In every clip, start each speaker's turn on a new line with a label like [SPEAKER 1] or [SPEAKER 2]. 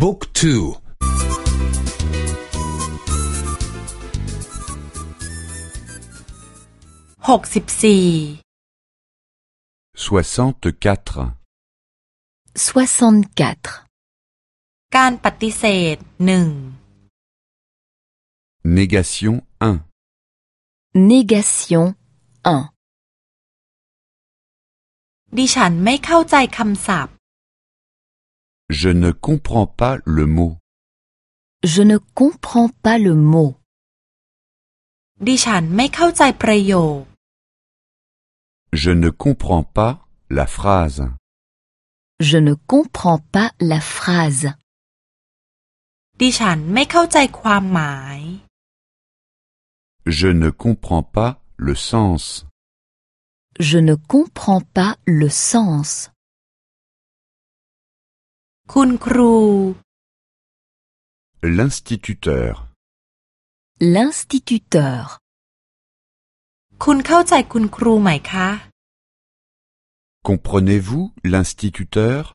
[SPEAKER 1] บุ๊กทู
[SPEAKER 2] หกสิบสี่
[SPEAKER 3] soixante-quatre,
[SPEAKER 4] 64.
[SPEAKER 2] การปฏิเสธหนึ่ง
[SPEAKER 3] négation 1,
[SPEAKER 4] Négation 1.
[SPEAKER 2] ดิฉันไม่เข้าใจคำศัพท์
[SPEAKER 3] je ne comprends pas le mot,
[SPEAKER 4] Je ne comprends pas le mot.
[SPEAKER 2] ดิฉันไม่เข้าใจประโยค
[SPEAKER 3] je ne comprends pas la phrase,
[SPEAKER 4] Je ne comprends pas la phrase.
[SPEAKER 2] ดิฉันไม่เข้าใจความหมาย
[SPEAKER 3] je ne comprends pas le sens,
[SPEAKER 4] Je ne comprends pas le sens.
[SPEAKER 3] L'instituteur.
[SPEAKER 4] L'instituteur.
[SPEAKER 3] Comprenez-vous l'instituteur?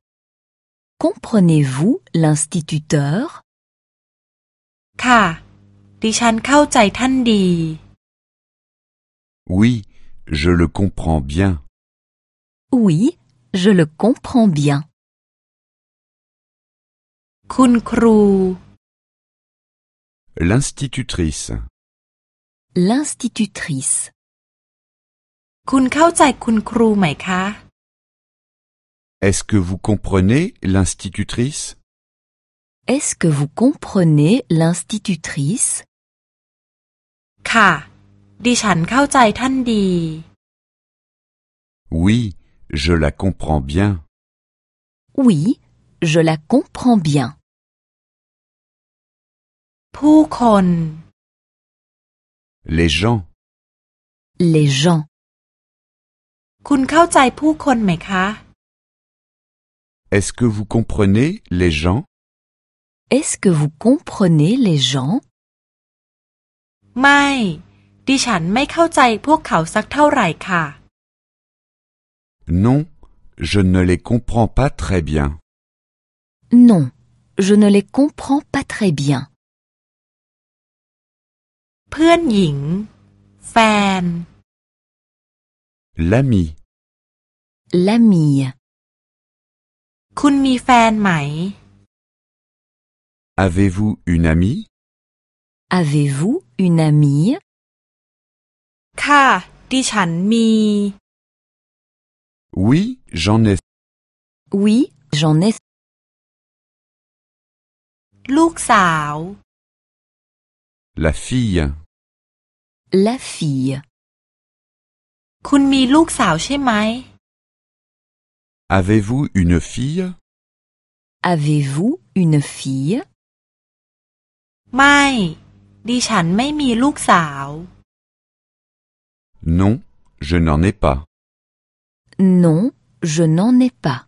[SPEAKER 4] Comprenez-vous l'instituteur?
[SPEAKER 3] Oui, je le comprends bien.
[SPEAKER 4] Oui, je le comprends bien.
[SPEAKER 2] Kunkrou.
[SPEAKER 3] L'institutrice.
[SPEAKER 4] L'institutrice.
[SPEAKER 3] Est-ce que vous comprenez l'institutrice?
[SPEAKER 4] Est-ce que vous comprenez l'institutrice?
[SPEAKER 3] Oui, je la comprends bien.
[SPEAKER 4] Oui, je la comprends bien.
[SPEAKER 2] ผู้คน
[SPEAKER 3] les gens,
[SPEAKER 4] Les gens.
[SPEAKER 2] คุณเข้าใจผู้คนไหมคะ
[SPEAKER 3] est-ce que vous comprenez les gens,
[SPEAKER 4] Est-ce que vous comprenez les gens
[SPEAKER 2] ไม่ ดิฉันไม่เข้าใจพวกเขาสักเท่าไหร่ค่ะ
[SPEAKER 3] non, je ne les comprends pas très bien,
[SPEAKER 4] Non, je ne les comprends pas très bien.
[SPEAKER 2] เพื่อนหญิง แฟน
[SPEAKER 3] l'ami,
[SPEAKER 4] L'amie.
[SPEAKER 2] คุณมีแฟนไหม
[SPEAKER 3] avez-vous une amie,
[SPEAKER 4] Avez-vous une amie
[SPEAKER 2] ค่ะ ดิฉันมี
[SPEAKER 3] oui, j'en ai,
[SPEAKER 4] Oui, j'en ai.
[SPEAKER 2] ลูกสาว
[SPEAKER 3] la fille,
[SPEAKER 4] La fille.
[SPEAKER 2] คุณมีลูกสาวใช่ไหม
[SPEAKER 3] avez-vous une fille,
[SPEAKER 4] Avez-vous une fille
[SPEAKER 2] ไม่ ดิฉันไม่มีลูกสาว
[SPEAKER 3] non, je n'en ai pas.
[SPEAKER 4] Non, je n'en ai pas.